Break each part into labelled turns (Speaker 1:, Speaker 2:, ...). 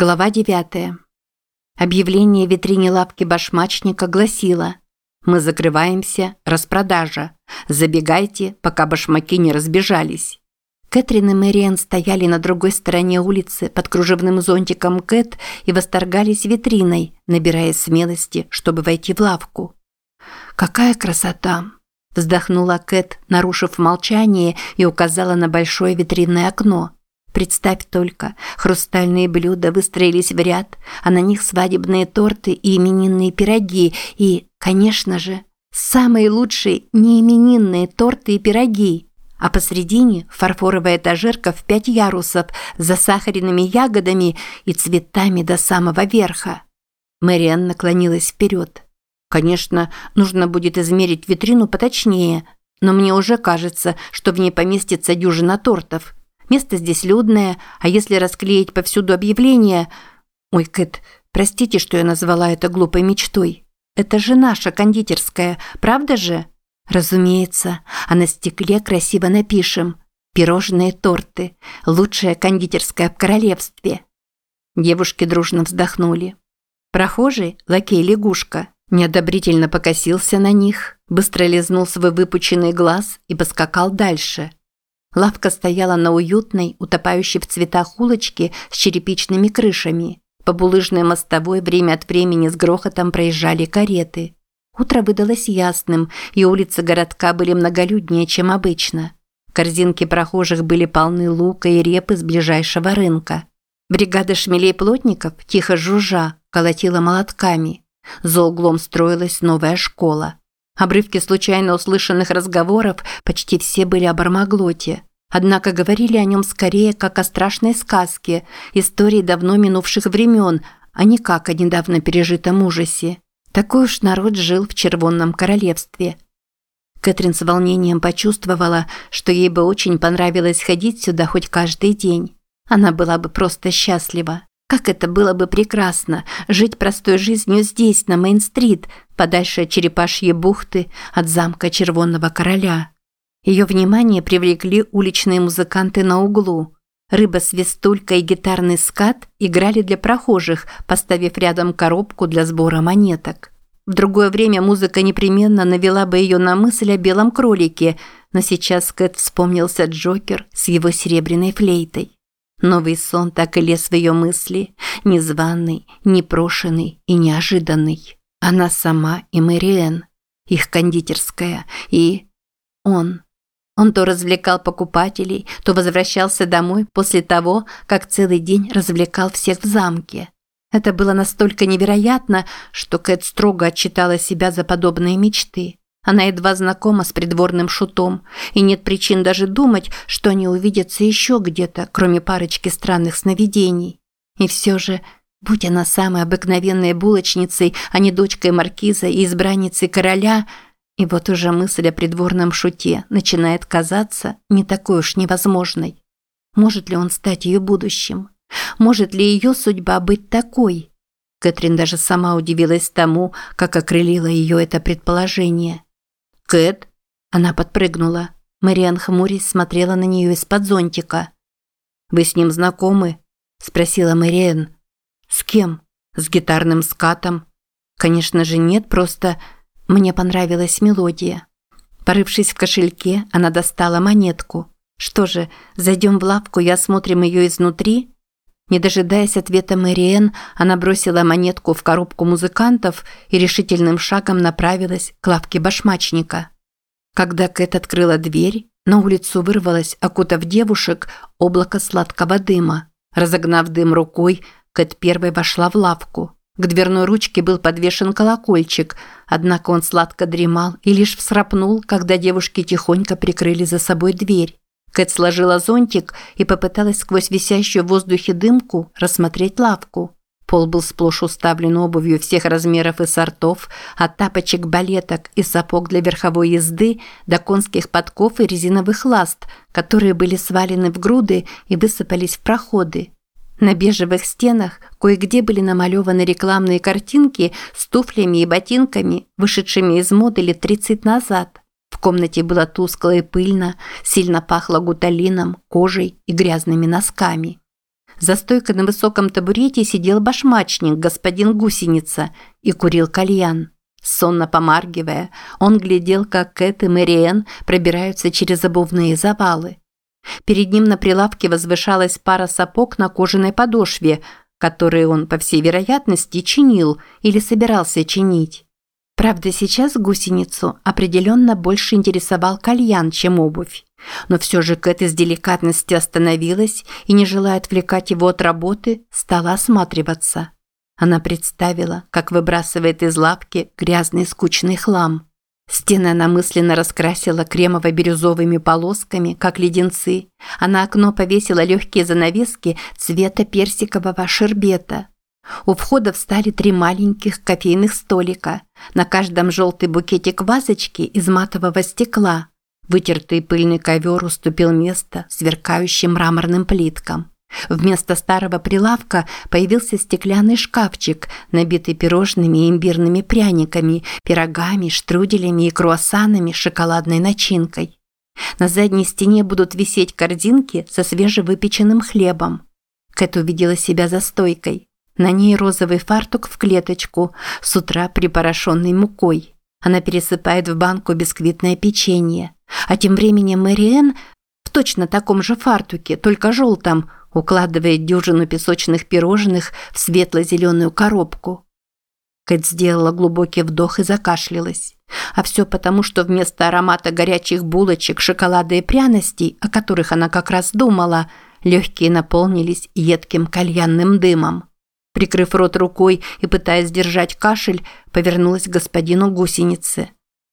Speaker 1: Глава 9. Объявление в витрине лавки башмачника гласило «Мы закрываемся, распродажа. Забегайте, пока башмаки не разбежались». Кэтрин и Мэриэн стояли на другой стороне улицы под кружевным зонтиком Кэт и восторгались витриной, набирая смелости, чтобы войти в лавку. «Какая красота!» – вздохнула Кэт, нарушив молчание и указала на большое витринное окно – Представь только, хрустальные блюда выстроились в ряд, а на них свадебные торты и именинные пироги, и, конечно же, самые лучшие неименинные торты и пироги. А посредине фарфоровая этажерка в пять ярусов с засахаренными ягодами и цветами до самого верха. Мэриан наклонилась вперед. Конечно, нужно будет измерить витрину поточнее, но мне уже кажется, что в ней поместится дюжина тортов – Место здесь людное, а если расклеить повсюду объявления... Ой, Кэт, простите, что я назвала это глупой мечтой. Это же наша кондитерская, правда же? Разумеется, а на стекле красиво напишем «Пирожные торты. Лучшая кондитерская в королевстве». Девушки дружно вздохнули. Прохожий, лакей-лягушка, неодобрительно покосился на них, быстро лизнул свой выпученный глаз и поскакал дальше – Лавка стояла на уютной, утопающей в цветах улочке с черепичными крышами. По булыжной мостовой время от времени с грохотом проезжали кареты. Утро выдалось ясным, и улицы городка были многолюднее, чем обычно. Корзинки прохожих были полны лука и репы с ближайшего рынка. Бригада шмелей-плотников, тихо жужжа, колотила молотками. За углом строилась новая школа. Обрывки случайно услышанных разговоров почти все были о Бармаглоте. Однако говорили о нем скорее как о страшной сказке, истории давно минувших времен, а не как о недавно пережитом ужасе. Такой уж народ жил в Червонном королевстве. Кэтрин с волнением почувствовала, что ей бы очень понравилось ходить сюда хоть каждый день. Она была бы просто счастлива. Как это было бы прекрасно – жить простой жизнью здесь, на Мейн-стрит, подальше от черепашьей бухты, от замка Червонного Короля. Ее внимание привлекли уличные музыканты на углу. Рыба-свистулька и гитарный скат играли для прохожих, поставив рядом коробку для сбора монеток. В другое время музыка непременно навела бы ее на мысль о белом кролике, но сейчас Кэт вспомнился Джокер с его серебряной флейтой. Новый сон так и лез в ее мысли, незваный, непрошенный и неожиданный. Она сама и Мэриэн, их кондитерская, и он. Он то развлекал покупателей, то возвращался домой после того, как целый день развлекал всех в замке. Это было настолько невероятно, что Кэт строго отчитала себя за подобные мечты. Она едва знакома с придворным шутом, и нет причин даже думать, что они увидятся еще где-то, кроме парочки странных сновидений. И все же, будь она самой обыкновенной булочницей, а не дочкой маркиза и избранницей короля, и вот уже мысль о придворном шуте начинает казаться не такой уж невозможной. Может ли он стать ее будущим? Может ли ее судьба быть такой? Кэтрин даже сама удивилась тому, как окрылило ее это предположение – «Кэт?» Она подпрыгнула. Мариан хмурясь смотрела на нее из-под зонтика. «Вы с ним знакомы?» – спросила Мариан. «С кем? С гитарным скатом?» «Конечно же нет, просто мне понравилась мелодия». Порывшись в кошельке, она достала монетку. «Что же, зайдем в лавку и осмотрим ее изнутри?» Не дожидаясь ответа Мэриэн, она бросила монетку в коробку музыкантов и решительным шагом направилась к лавке башмачника. Когда Кэт открыла дверь, на улицу вырвалось, окутав девушек, облако сладкого дыма. Разогнав дым рукой, Кэт первой вошла в лавку. К дверной ручке был подвешен колокольчик, однако он сладко дремал и лишь всрапнул, когда девушки тихонько прикрыли за собой дверь. Кэт сложила зонтик и попыталась сквозь висящую в воздухе дымку рассмотреть лавку. Пол был сплошь уставлен обувью всех размеров и сортов, от тапочек, балеток и сапог для верховой езды до конских подков и резиновых ласт, которые были свалены в груды и высыпались в проходы. На бежевых стенах кое-где были намалеваны рекламные картинки с туфлями и ботинками, вышедшими из моды лет 30 назад. В комнате было тускло и пыльно, сильно пахло гуталином, кожей и грязными носками. За стойкой на высоком табурете сидел башмачник, господин Гусеница, и курил кальян. Сонно помаргивая, он глядел, как Кэт и Мэриэн пробираются через обувные завалы. Перед ним на прилавке возвышалась пара сапог на кожаной подошве, которые он, по всей вероятности, чинил или собирался чинить. Правда, сейчас гусеницу определенно больше интересовал кальян, чем обувь. Но все же Кэт из деликатности остановилась и, не желая отвлекать его от работы, стала осматриваться. Она представила, как выбрасывает из лапки грязный скучный хлам. Стены она мысленно раскрасила кремово-бирюзовыми полосками, как леденцы, а на окно повесила легкие занавески цвета персикового шербета. У входа встали три маленьких кофейных столика. На каждом желтый букетик вазочки из матового стекла. Вытертый пыльный ковер уступил место сверкающим мраморным плиткам. Вместо старого прилавка появился стеклянный шкафчик, набитый пирожными и имбирными пряниками, пирогами, штруделями и круассанами с шоколадной начинкой. На задней стене будут висеть корзинки со свежевыпеченным хлебом. Кэт увидела себя за стойкой. На ней розовый фартук в клеточку, с утра припорошенный мукой. Она пересыпает в банку бисквитное печенье. А тем временем Мэриэн в точно таком же фартуке, только желтом, укладывает дюжину песочных пирожных в светло-зеленую коробку. Кэт сделала глубокий вдох и закашлялась. А все потому, что вместо аромата горячих булочек, шоколада и пряностей, о которых она как раз думала, легкие наполнились едким кальянным дымом. Прикрыв рот рукой и пытаясь держать кашель, повернулась к господину гусеницы.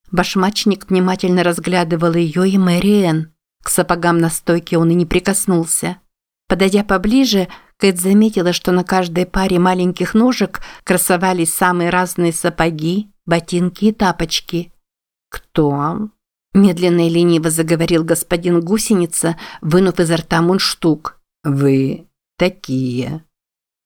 Speaker 1: Башмачник внимательно разглядывал ее и Мэри Энн. К сапогам на стойке он и не прикоснулся. Подойдя поближе, Кэт заметила, что на каждой паре маленьких ножек красовались самые разные сапоги, ботинки и тапочки. «Кто?» – медленно и лениво заговорил господин гусеница, вынув изо рта мундштук. «Вы такие».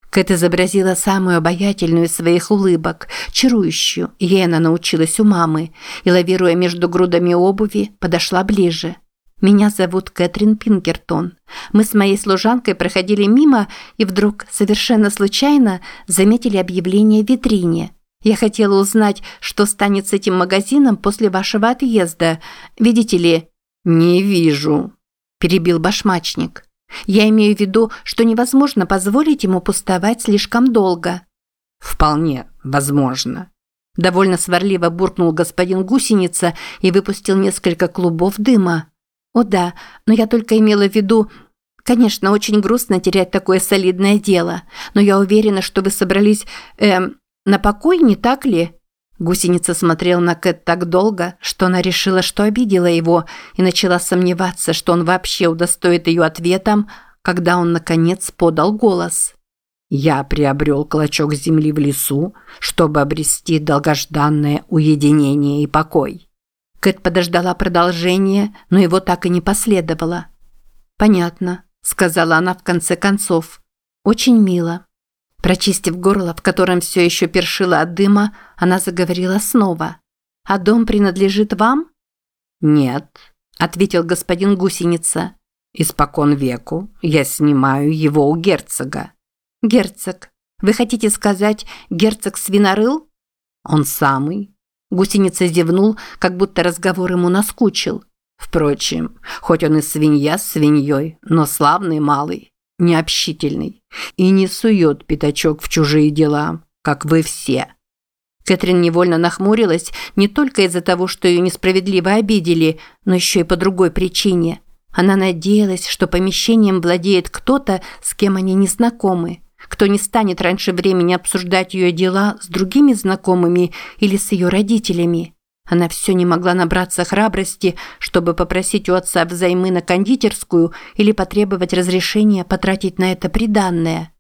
Speaker 1: Кэт изобразила самую обаятельную из своих улыбок, чарующую, ей она научилась у мамы, и, лавируя между грудами обуви, подошла ближе. «Меня зовут Кэтрин Пинкертон. Мы с моей служанкой проходили мимо и вдруг, совершенно случайно, заметили объявление в витрине. Я хотела узнать, что станет с этим магазином после вашего отъезда. Видите ли?» «Не вижу», – перебил башмачник. Я имею в виду, что невозможно позволить ему пустовать слишком долго. Вполне возможно. Довольно сварливо буркнул господин гусеница и выпустил несколько клубов дыма. О да, но я только имела в виду... Конечно, очень грустно терять такое солидное дело, но я уверена, что вы собрались... Эм, на покой, не так ли? Гусеница смотрел на Кэт так долго, что она решила, что обидела его, и начала сомневаться, что он вообще удостоит ее ответом, когда он, наконец, подал голос. «Я приобрел клочок земли в лесу, чтобы обрести долгожданное уединение и покой». Кэт подождала продолжения, но его так и не последовало. «Понятно», – сказала она в конце концов. «Очень мило». Прочистив горло, в котором все еще першило от дыма, она заговорила снова. «А дом принадлежит вам?» «Нет», – ответил господин гусеница. «Испокон веку я снимаю его у герцога». «Герцог? Вы хотите сказать, герцог свинорыл?» «Он самый». Гусеница зевнул, как будто разговор ему наскучил. Впрочем, хоть он и свинья с свиньей, но славный малый необщительный и не сует пятачок в чужие дела, как вы все». Кэтрин невольно нахмурилась не только из-за того, что ее несправедливо обидели, но еще и по другой причине. Она надеялась, что помещением владеет кто-то, с кем они не знакомы, кто не станет раньше времени обсуждать ее дела с другими знакомыми или с ее родителями. Она все не могла набраться храбрости, чтобы попросить у отца взаймы на кондитерскую или потребовать разрешения потратить на это приданное.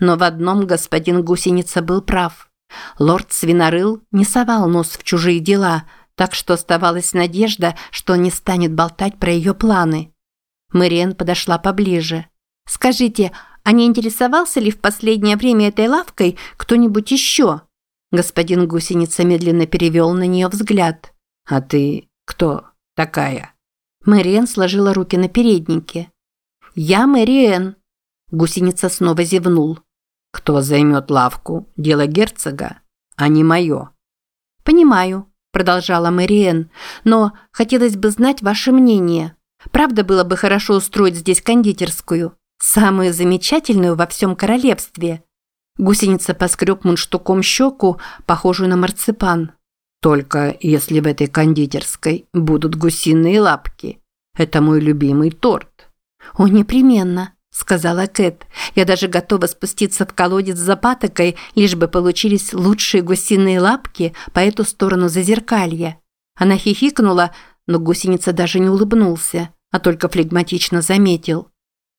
Speaker 1: Но в одном господин Гусеница был прав. Лорд Свинорыл не совал нос в чужие дела, так что оставалась надежда, что он не станет болтать про ее планы. Мэриэн подошла поближе. «Скажите, а не интересовался ли в последнее время этой лавкой кто-нибудь еще?» Господин гусеница медленно перевел на нее взгляд. «А ты кто такая?» Мэриэн сложила руки на переднике. «Я Мэриэн». Гусеница снова зевнул.
Speaker 2: Кто займет лавку, дело герцога, а не мое.
Speaker 1: Понимаю, продолжала Мэриэн, но хотелось бы знать ваше мнение. Правда было бы хорошо устроить здесь кондитерскую, самую замечательную во всем королевстве. Гусеница поскреб мундштуком щеку, похожую на марципан.
Speaker 2: Только если в этой кондитерской будут гусиные лапки. Это мой любимый торт.
Speaker 1: О, непременно, сказала Кэт. Я даже готова спуститься в колодец за патокой, лишь бы получились лучшие гусиные лапки по эту сторону зазеркалья. Она хихикнула, но гусеница даже не улыбнулся, а только флегматично заметил.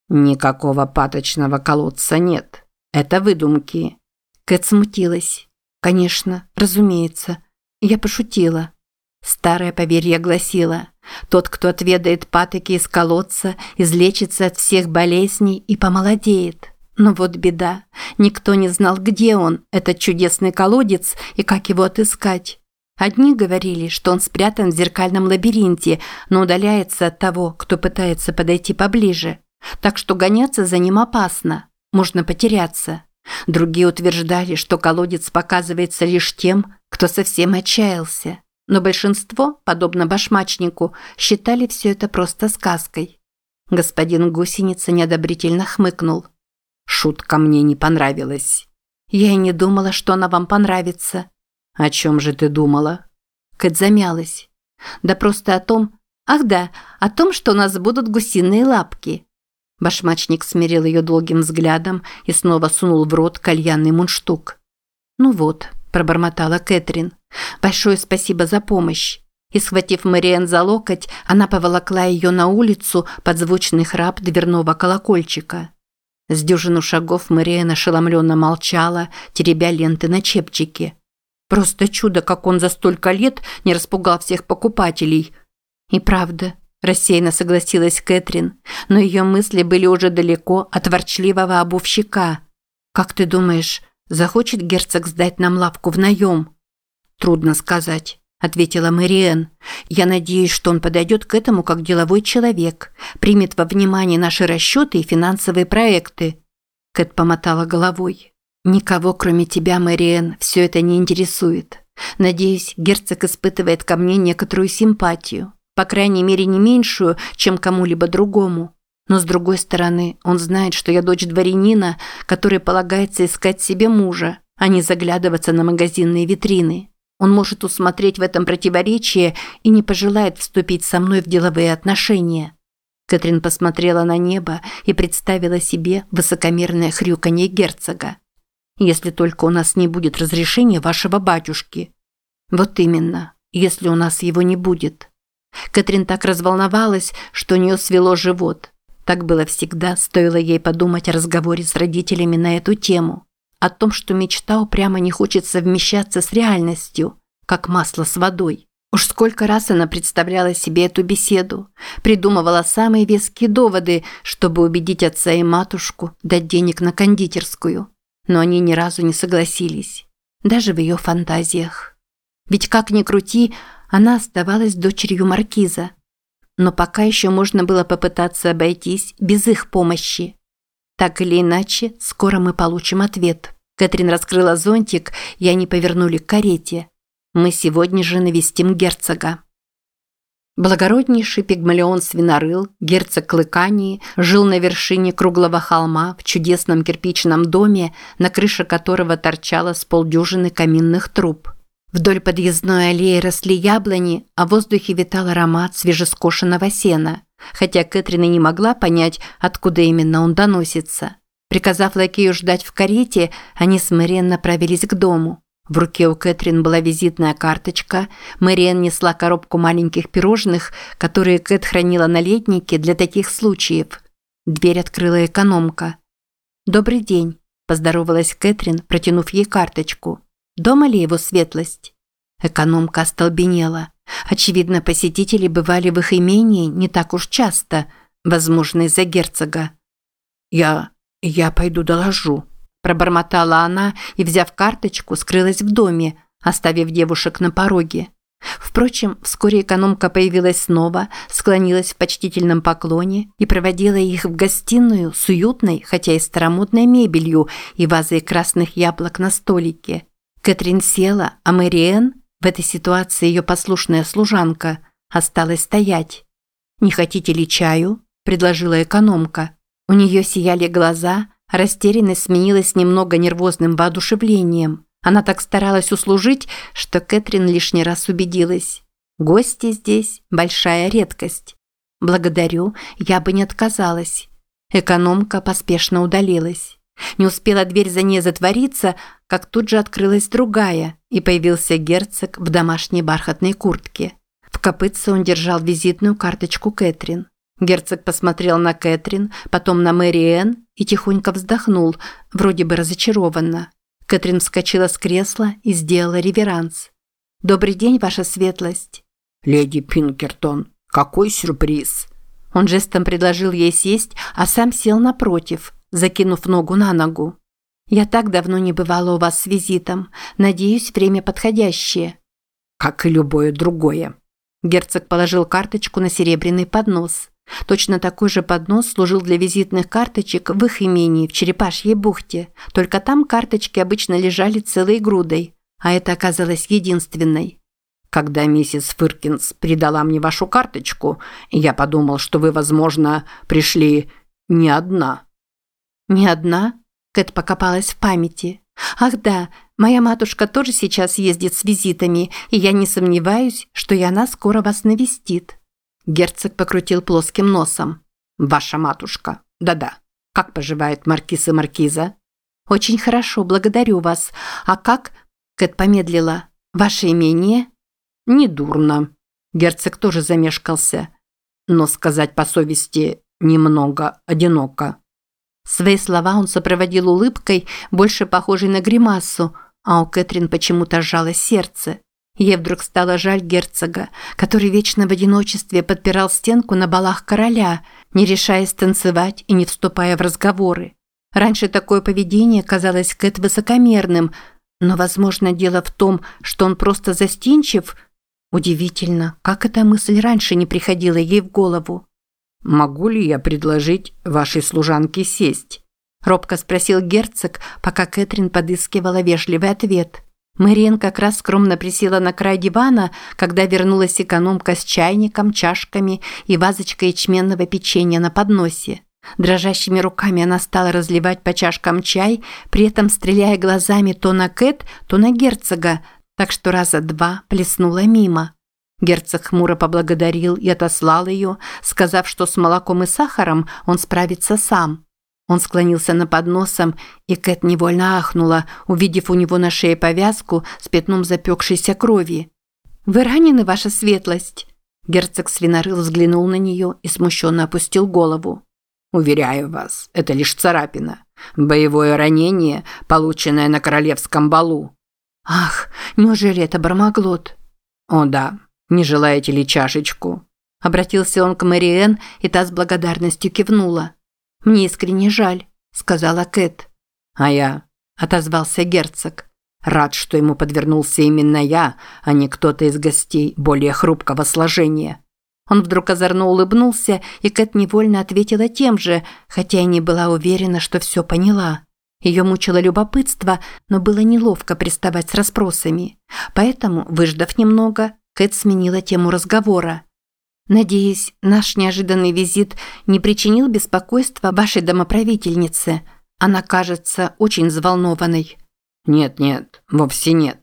Speaker 2: «Никакого паточного колодца нет. Это выдумки».
Speaker 1: Кэт смутилась. «Конечно, разумеется. Я пошутила». Старое поверье гласило, тот, кто отведает патоки из колодца, излечится от всех болезней и помолодеет. Но вот беда, никто не знал, где он, этот чудесный колодец, и как его отыскать. Одни говорили, что он спрятан в зеркальном лабиринте, но удаляется от того, кто пытается подойти поближе. Так что гоняться за ним опасно, можно потеряться. Другие утверждали, что колодец показывается лишь тем, кто совсем отчаялся. Но большинство, подобно башмачнику, считали все это просто сказкой. Господин гусеница неодобрительно хмыкнул.
Speaker 2: «Шутка мне не понравилась».
Speaker 1: «Я и не думала, что она вам понравится».
Speaker 2: «О чем же ты думала?»
Speaker 1: Кэт замялась. «Да просто о том... Ах да, о том, что у нас будут гусиные лапки». Башмачник смирил ее долгим взглядом и снова сунул в рот кальянный мундштук. «Ну вот», – пробормотала Кэтрин. Большое спасибо за помощь. И схватив Мэриэн за локоть, она поволокла ее на улицу под звучный храп дверного колокольчика. С дюжину шагов Мэриэн ошеломленно молчала, теребя ленты на чепчике. Просто чудо, как он за столько лет не распугал всех покупателей. И правда, рассеянно согласилась Кэтрин, но ее мысли были уже далеко от ворчливого обувщика. «Как ты думаешь, захочет герцог сдать нам лавку в наем?» «Трудно сказать», – ответила Мэриэн. «Я надеюсь, что он подойдет к этому как деловой человек, примет во внимание наши расчеты и финансовые проекты». Кэт помотала головой. «Никого, кроме тебя, Мэриэн, все это не интересует. Надеюсь, герцог испытывает ко мне некоторую симпатию, по крайней мере не меньшую, чем кому-либо другому. Но с другой стороны, он знает, что я дочь дворянина, который полагается искать себе мужа, а не заглядываться на магазинные витрины. Он может усмотреть в этом противоречие и не пожелает вступить со мной в деловые отношения. Кэтрин посмотрела на небо и представила себе высокомерное хрюканье герцога. «Если только у нас не будет разрешения вашего батюшки». «Вот именно, если у нас его не будет». Кэтрин так разволновалась, что у нее свело живот. Так было всегда, стоило ей подумать о разговоре с родителями на эту тему о том, что мечта упрямо не хочет совмещаться с реальностью, как масло с водой. Уж сколько раз она представляла себе эту беседу, придумывала самые веские доводы, чтобы убедить отца и матушку дать денег на кондитерскую. Но они ни разу не согласились, даже в ее фантазиях. Ведь как ни крути, она оставалась дочерью маркиза. Но пока еще можно было попытаться обойтись без их помощи. Так или иначе, скоро мы получим ответ. Кэтрин раскрыла зонтик, и они повернули к карете. Мы сегодня же навестим герцога. Благороднейший пигмалион Свинорыл, герцог Клыкании, жил на вершине круглого холма в чудесном кирпичном доме, на крыше которого торчало с полдюжины каминных труб. Вдоль подъездной аллеи росли яблони, а в воздухе витал аромат свежескошенного сена хотя Кэтрин и не могла понять, откуда именно он доносится. Приказав лакею ждать в карете, они с Мэриэн направились к дому. В руке у Кэтрин была визитная карточка, Мэриэн несла коробку маленьких пирожных, которые Кэт хранила на летнике для таких случаев. Дверь открыла экономка. «Добрый день», – поздоровалась Кэтрин, протянув ей карточку. «Дома ли его светлость?» Экономка остолбенела. Очевидно, посетители бывали в их имении не так уж часто, возможно, из-за герцога.
Speaker 2: «Я... я пойду доложу», – пробормотала она и, взяв карточку, скрылась в доме, оставив девушек на пороге.
Speaker 1: Впрочем, вскоре экономка появилась снова, склонилась в почтительном поклоне и проводила их в гостиную с уютной, хотя и старомодной мебелью и вазой красных яблок на столике. Кэтрин села, а Мэриэн, в этой ситуации ее послушная служанка, осталась стоять. «Не хотите ли чаю?» – предложила экономка. У нее сияли глаза, растерянность сменилась немного нервозным воодушевлением. Она так старалась услужить, что Кэтрин лишний раз убедилась. Гости здесь – большая редкость. Благодарю, я бы не отказалась. Экономка поспешно удалилась. Не успела дверь за ней затвориться, как тут же открылась другая, и появился герцог в домашней бархатной куртке. В копытце он держал визитную карточку Кэтрин. Герцог посмотрел на Кэтрин, потом на Мэри Энн и тихонько вздохнул, вроде бы разочарованно. Кэтрин вскочила с кресла и сделала реверанс. «Добрый день, ваша светлость!»
Speaker 2: «Леди Пинкертон, какой сюрприз!»
Speaker 1: Он жестом предложил ей сесть, а сам сел напротив, закинув ногу на ногу. «Я так давно не бывала у вас с визитом. Надеюсь, время подходящее».
Speaker 2: «Как и любое другое».
Speaker 1: Герцог положил карточку на серебряный поднос. Точно такой же поднос служил для визитных карточек в их имении в Черепашьей бухте, только там карточки обычно лежали целой грудой, а это оказалось единственной.
Speaker 2: Когда миссис Фыркинс передала мне вашу карточку, я подумал, что вы, возможно, пришли не одна.
Speaker 1: Не одна? Кэт покопалась в памяти. Ах да, моя матушка тоже сейчас ездит с визитами, и я не сомневаюсь, что и она скоро вас навестит.
Speaker 2: Герцог покрутил плоским носом. «Ваша матушка. Да-да. Как поживает маркиз и маркиза?»
Speaker 1: «Очень хорошо, благодарю вас. А как...» Кэт помедлила. «Ваше имение?»
Speaker 2: «Недурно». Герцог тоже замешкался. Но сказать по совести немного одиноко.
Speaker 1: Свои слова он сопроводил улыбкой, больше похожей на гримасу, а у Кэтрин почему-то сжалось сердце. Ей вдруг стало жаль герцога, который вечно в одиночестве подпирал стенку на балах короля, не решаясь танцевать и не вступая в разговоры. Раньше такое поведение казалось Кэт высокомерным, но, возможно, дело в том, что он просто застенчив. Удивительно, как эта мысль раньше не приходила ей в голову.
Speaker 2: «Могу ли я предложить вашей служанке сесть?» – робко спросил герцог, пока Кэтрин подыскивала вежливый ответ –
Speaker 1: Мэриэн как раз скромно присела на край дивана, когда вернулась экономка с чайником, чашками и вазочкой ячменного печенья на подносе. Дрожащими руками она стала разливать по чашкам чай, при этом стреляя глазами то на Кэт, то на герцога, так что раза два плеснула мимо. Герцог хмуро поблагодарил и отослал ее, сказав, что с молоком и сахаром он справится сам. Он склонился над подносом, и Кэт невольно ахнула, увидев у него на шее повязку с пятном запекшейся крови. «Вы ранены, ваша светлость?» Герцог Свинорыл взглянул на нее и смущенно опустил голову.
Speaker 2: «Уверяю вас, это лишь царапина. Боевое ранение, полученное на королевском балу».
Speaker 1: «Ах, неужели это Бармаглот?»
Speaker 2: «О да. Не желаете ли чашечку?»
Speaker 1: Обратился он к Мэриэн, и та с благодарностью кивнула. «Мне искренне жаль», – сказала Кэт.
Speaker 2: «А я», – отозвался герцог. «Рад, что ему подвернулся именно я, а не кто-то из гостей более хрупкого сложения».
Speaker 1: Он вдруг озорно улыбнулся, и Кэт невольно ответила тем же, хотя и не была уверена, что все поняла. Ее мучило любопытство, но было неловко приставать с расспросами. Поэтому, выждав немного, Кэт сменила тему разговора. Надеюсь, наш неожиданный визит не причинил беспокойства вашей домоправительнице. Она кажется очень взволнованной.
Speaker 2: Нет, нет, вовсе нет.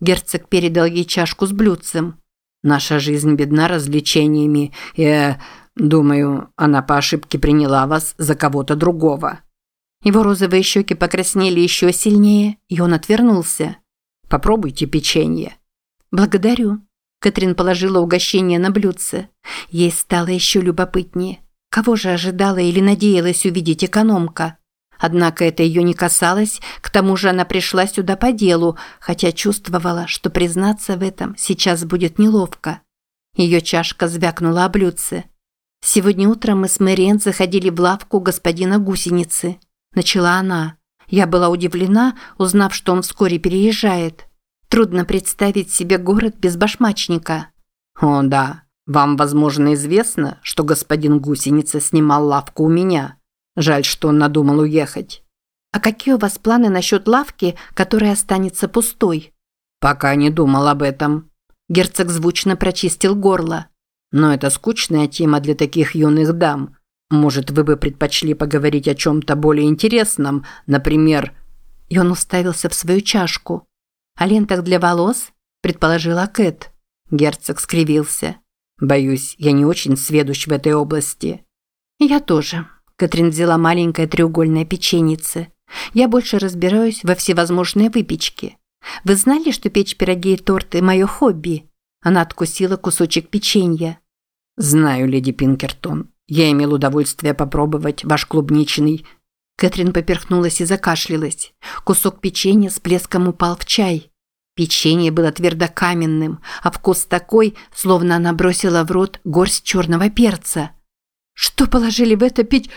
Speaker 1: Герцог передал ей чашку с блюдцем.
Speaker 2: Наша жизнь бедна развлечениями, и, э, думаю, она по ошибке приняла вас за кого-то другого.
Speaker 1: Его розовые щеки покраснели еще сильнее, и он отвернулся.
Speaker 2: Попробуйте печенье.
Speaker 1: Благодарю. Кэтрин положила угощение на блюдце. Ей стало еще любопытнее. Кого же ожидала или надеялась увидеть экономка? Однако это ее не касалось, к тому же она пришла сюда по делу, хотя чувствовала, что признаться в этом сейчас будет неловко. Ее чашка звякнула о блюдце. «Сегодня утром мы с Мэриэн заходили в лавку господина гусеницы», – начала она. Я была удивлена, узнав, что он вскоре переезжает. Трудно представить себе город без башмачника.
Speaker 2: О, да. Вам, возможно, известно, что господин Гусеница снимал лавку у меня. Жаль, что он надумал уехать.
Speaker 1: А какие у вас планы насчет лавки, которая останется пустой?
Speaker 2: Пока не думал об этом.
Speaker 1: Герцог звучно прочистил горло.
Speaker 2: Но это скучная тема для таких юных дам. Может, вы бы предпочли поговорить о чем-то более интересном, например...
Speaker 1: И он уставился в свою чашку. О лентах для волос? Предположила Кэт.
Speaker 2: Герцог скривился. Боюсь, я не очень сведущ в этой области.
Speaker 1: Я тоже. Кэтрин взяла маленькое треугольное печенице. Я больше разбираюсь во всевозможной выпечке. Вы знали, что печь пироги и торты – мое хобби? Она откусила кусочек печенья.
Speaker 2: Знаю, леди Пинкертон. Я имел удовольствие попробовать ваш клубничный.
Speaker 1: Кэтрин поперхнулась и закашлялась. Кусок печенья с плеском упал в чай. Печенье было твердокаменным, а вкус такой, словно она бросила в рот горсть черного перца. «Что положили в это пить?»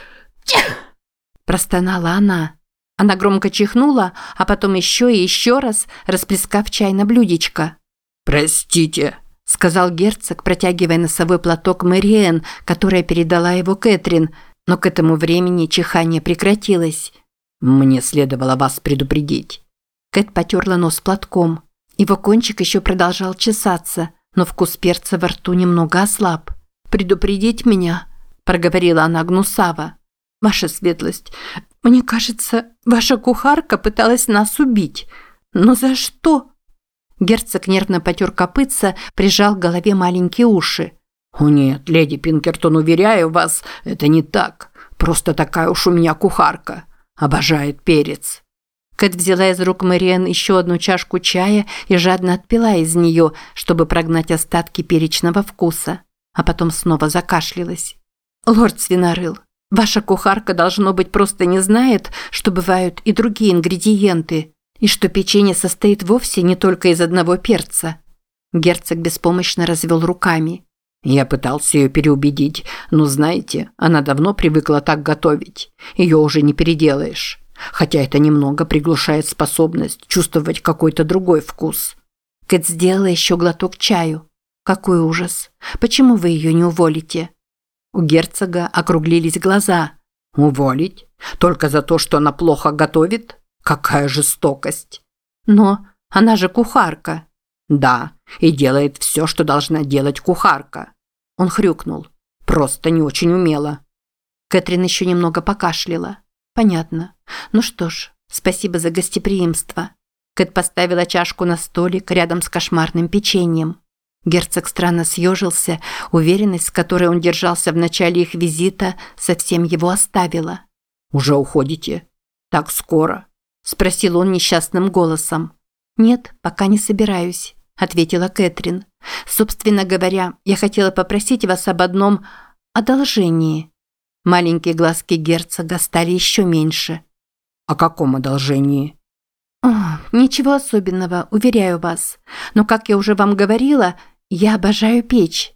Speaker 1: Простонала она. Она громко чихнула, а потом еще и еще раз, расплескав чай на блюдечко.
Speaker 2: «Простите», –
Speaker 1: сказал герцог, протягивая носовой платок Мэриэн, которая передала его Кэтрин, но к этому времени чихание прекратилось.
Speaker 2: «Мне следовало вас предупредить».
Speaker 1: Кэт потерла нос платком. Его кончик еще продолжал чесаться, но вкус перца во рту немного ослаб. «Предупредить меня?» – проговорила она гнусаво. «Ваша светлость, мне кажется, ваша кухарка пыталась нас убить. Но за что?» Герцог нервно потер копытца, прижал к голове маленькие уши.
Speaker 2: «О нет, леди Пинкертон, уверяю вас, это не так. Просто такая уж у меня кухарка. Обожает перец».
Speaker 1: Кэт взяла из рук Мэриэн еще одну чашку чая и жадно отпила из нее, чтобы прогнать остатки перечного вкуса, а потом снова закашлялась. «Лорд Свинорыл, Ваша кухарка, должно быть, просто не знает, что бывают и другие ингредиенты, и что печенье состоит вовсе не только из одного перца. Герцог беспомощно развел руками.
Speaker 2: Я пытался ее переубедить, но знаете, она давно привыкла так готовить. Ее уже не переделаешь. Хотя это немного приглушает способность чувствовать какой-то другой вкус.
Speaker 1: Кэт сделала еще глоток чаю. Какой ужас. Почему вы ее не уволите? У герцога округлились глаза.
Speaker 2: «Уволить? Только за то, что она плохо готовит? Какая жестокость!»
Speaker 1: «Но она же кухарка!»
Speaker 2: «Да, и делает все, что должна делать кухарка!» Он хрюкнул. «Просто не очень умело!»
Speaker 1: Кэтрин еще немного покашляла. «Понятно. Ну что ж, спасибо за гостеприимство». Кэт поставила чашку на столик рядом с кошмарным печеньем. Герцог странно съежился, уверенность, с которой он держался в начале их визита, совсем его оставила.
Speaker 2: «Уже уходите? Так скоро?» – спросил он несчастным голосом.
Speaker 1: «Нет, пока не собираюсь», – ответила Кэтрин. «Собственно говоря, я хотела попросить вас об одном одолжении». Маленькие глазки герцога стали еще меньше.
Speaker 2: «О каком одолжении?»
Speaker 1: О, «Ничего особенного, уверяю вас. Но, как я уже вам говорила, я обожаю печь.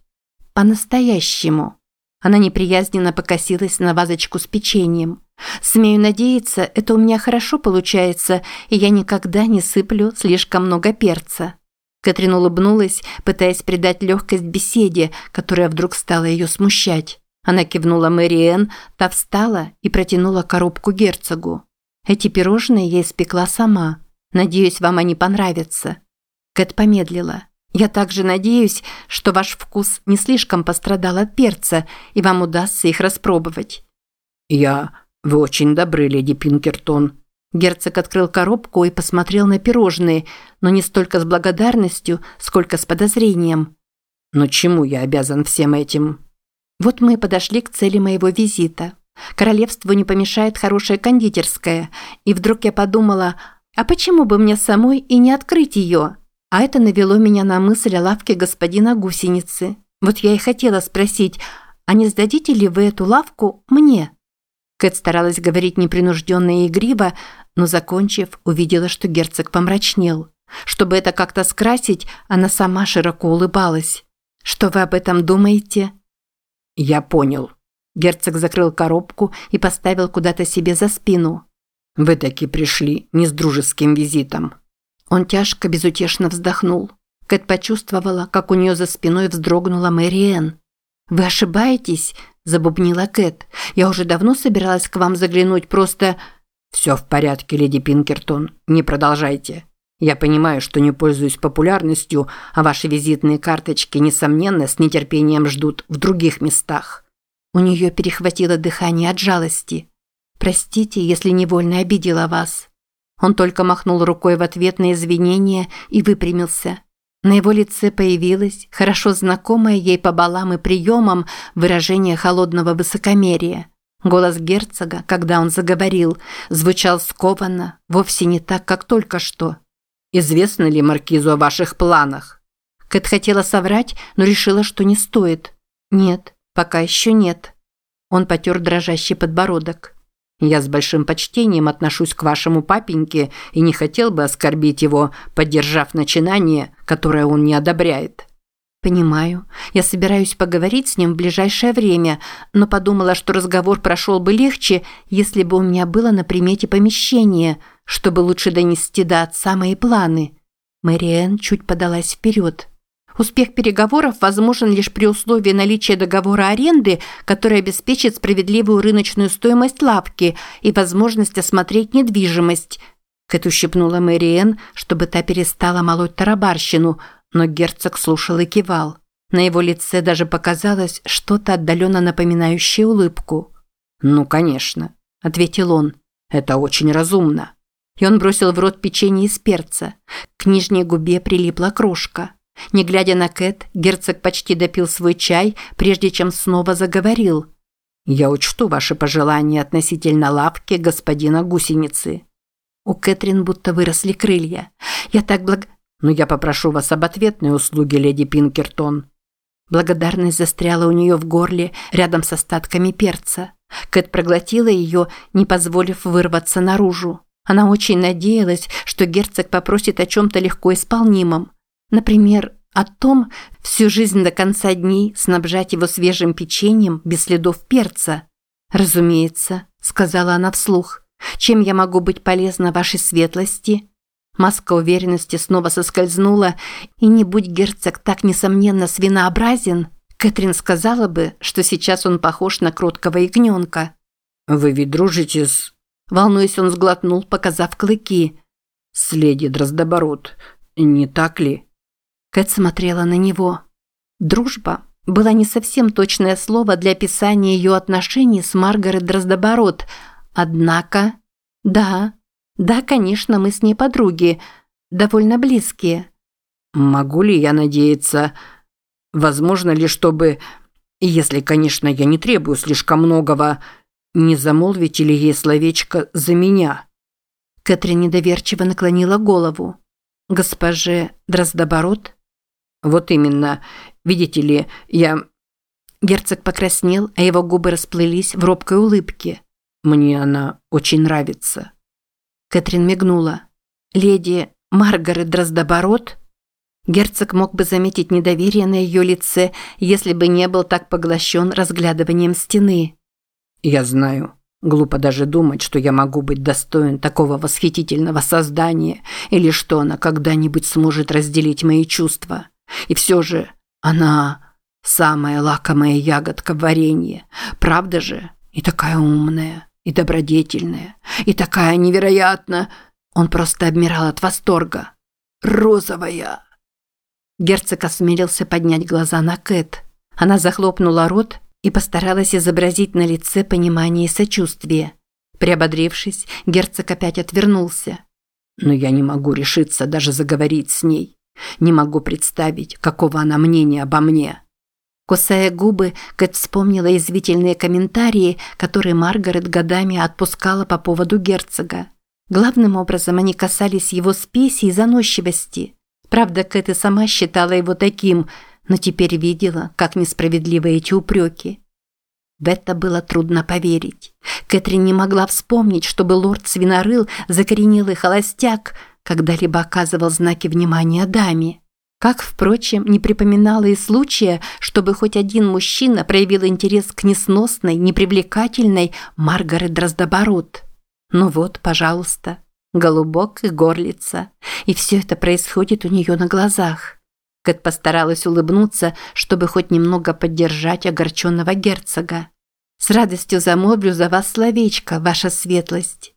Speaker 1: По-настоящему. Она неприязненно покосилась на вазочку с печеньем. Смею надеяться, это у меня хорошо получается, и я никогда не сыплю слишком много перца. Катрин улыбнулась, пытаясь придать легкость беседе, которая вдруг стала ее смущать. Она кивнула Мэри та встала и протянула коробку герцогу. Эти пирожные я испекла сама. Надеюсь, вам они понравятся. Кэт помедлила. Я также надеюсь, что ваш вкус не слишком пострадал от перца, и вам удастся их распробовать.
Speaker 2: Я... Вы очень добры, леди Пинкертон.
Speaker 1: Герцог открыл коробку и посмотрел на пирожные, но не столько с благодарностью, сколько с подозрением.
Speaker 2: Но чему я обязан всем этим?
Speaker 1: Вот мы и подошли к цели моего визита. Королевству не помешает хорошая кондитерская, и вдруг я подумала, а почему бы мне самой и не открыть ее? А это навело меня на мысль о лавке господина гусеницы. Вот я и хотела спросить, а не сдадите ли вы эту лавку мне? Кэт старалась говорить непринужденно и игриво, но, закончив, увидела, что герцог помрачнел. Чтобы это как-то скрасить, она сама широко улыбалась. «Что вы об этом думаете?»
Speaker 2: «Я понял».
Speaker 1: Герцог закрыл коробку и поставил куда-то себе за спину.
Speaker 2: «Вы таки пришли не с дружеским визитом».
Speaker 1: Он тяжко, безутешно вздохнул. Кэт почувствовала, как у нее за спиной вздрогнула Мэриэн. «Вы ошибаетесь?» – забубнила Кэт. «Я уже давно собиралась к вам заглянуть, просто...»
Speaker 2: «Все в порядке, леди Пинкертон. Не продолжайте. Я понимаю, что не пользуюсь популярностью, а ваши визитные карточки, несомненно, с нетерпением ждут в других местах».
Speaker 1: У нее перехватило дыхание от жалости. «Простите, если невольно обидела вас». Он только махнул рукой в ответ на извинения и выпрямился. На его лице появилось, хорошо знакомое ей по балам и приемам, выражение холодного высокомерия. Голос герцога, когда он заговорил, звучал скованно, вовсе не так, как только что.
Speaker 2: «Известно ли Маркизу о ваших планах?»
Speaker 1: Кэт хотела соврать, но решила, что не стоит. «Нет, пока еще нет». Он потер дрожащий подбородок.
Speaker 2: Я с большим почтением отношусь к вашему папеньке и не хотел бы оскорбить его, поддержав начинание, которое он не одобряет.
Speaker 1: Понимаю. Я собираюсь поговорить с ним в ближайшее время, но подумала, что разговор прошел бы легче, если бы у меня было на примете помещение, чтобы лучше донести до отца мои планы. Мэриэн чуть подалась вперед. Успех переговоров возможен лишь при условии наличия договора аренды, который обеспечит справедливую рыночную стоимость лавки и возможность осмотреть недвижимость. Кэт ущипнула Мэриэн, чтобы та перестала молоть тарабарщину, но герцог слушал и кивал. На его лице даже показалось что-то отдаленно напоминающее улыбку.
Speaker 2: «Ну, конечно», – ответил он. «Это очень разумно».
Speaker 1: И он бросил в рот печенье из перца. К нижней губе прилипла крошка. Не глядя на Кэт, герцог почти допил свой чай, прежде чем снова заговорил.
Speaker 2: «Я учту ваши пожелания относительно лавки господина гусеницы».
Speaker 1: У Кэтрин будто выросли крылья. «Я так благ...»
Speaker 2: «Но я попрошу вас об ответной услуге, леди Пинкертон».
Speaker 1: Благодарность застряла у нее в горле рядом с остатками перца. Кэт проглотила ее, не позволив вырваться наружу. Она очень надеялась, что герцог попросит о чем-то легко исполнимом. Например, о том, всю жизнь до конца дней снабжать его свежим печеньем без следов перца. «Разумеется», – сказала она вслух. «Чем я могу быть полезна вашей светлости?» Маска уверенности снова соскользнула, и не будь герцог так несомненно свинообразен, Кэтрин сказала бы, что сейчас он похож на кроткого ягненка.
Speaker 2: «Вы ведь дружите с...»
Speaker 1: Волнуясь, он сглотнул, показав клыки.
Speaker 2: «С леди Дроздоборот, не так ли?»
Speaker 1: Кэт смотрела на него. Дружба была не совсем точное слово для описания ее отношений с Маргарет Дроздоборот, однако... Да, да, конечно, мы с ней подруги, довольно близкие.
Speaker 2: Могу ли я надеяться... Возможно ли, чтобы... Если, конечно, я не требую слишком многого, не замолвите ли ей словечко за меня?»
Speaker 1: Кэтрин недоверчиво наклонила голову. «Госпоже Дроздоборот?»
Speaker 2: «Вот именно. Видите ли, я...»
Speaker 1: Герцог покраснел, а его губы расплылись в робкой улыбке.
Speaker 2: «Мне она очень нравится».
Speaker 1: Кэтрин мигнула. «Леди Маргарет Дроздоборот?» Герцог мог бы заметить недоверие на ее лице, если бы не был так поглощен разглядыванием стены.
Speaker 2: «Я знаю. Глупо даже думать, что я могу быть достоин такого восхитительного создания, или что она когда-нибудь сможет разделить мои чувства. И все же она самая лакомая ягодка в варенье. Правда же? И такая умная, и добродетельная, и такая невероятно... Он просто обмирал от восторга. Розовая.
Speaker 1: Герцог осмелился поднять глаза на Кэт. Она захлопнула рот и постаралась изобразить на лице понимание и сочувствие. Приободрившись, герцог опять отвернулся.
Speaker 2: «Но я не могу решиться даже заговорить с ней. Не могу представить, какого она мнения обо мне.
Speaker 1: Кусая губы, Кэт вспомнила извительные комментарии, которые Маргарет годами отпускала по поводу герцога. Главным образом они касались его спеси и заносчивости. Правда, Кэт и сама считала его таким, но теперь видела, как несправедливы эти упреки. В это было трудно поверить. Кэтрин не могла вспомнить, чтобы лорд Свинорыл, закоренелый холостяк, когда-либо оказывал знаки внимания даме. Как, впрочем, не припоминала и случая, чтобы хоть один мужчина проявил интерес к несносной, непривлекательной Маргарет Дроздоборот. Ну вот, пожалуйста. голубок и горлица. И все это происходит у нее на глазах. Кэт постаралась улыбнуться, чтобы хоть немного поддержать огорченного герцога. «С радостью замолвлю за вас словечко, ваша светлость».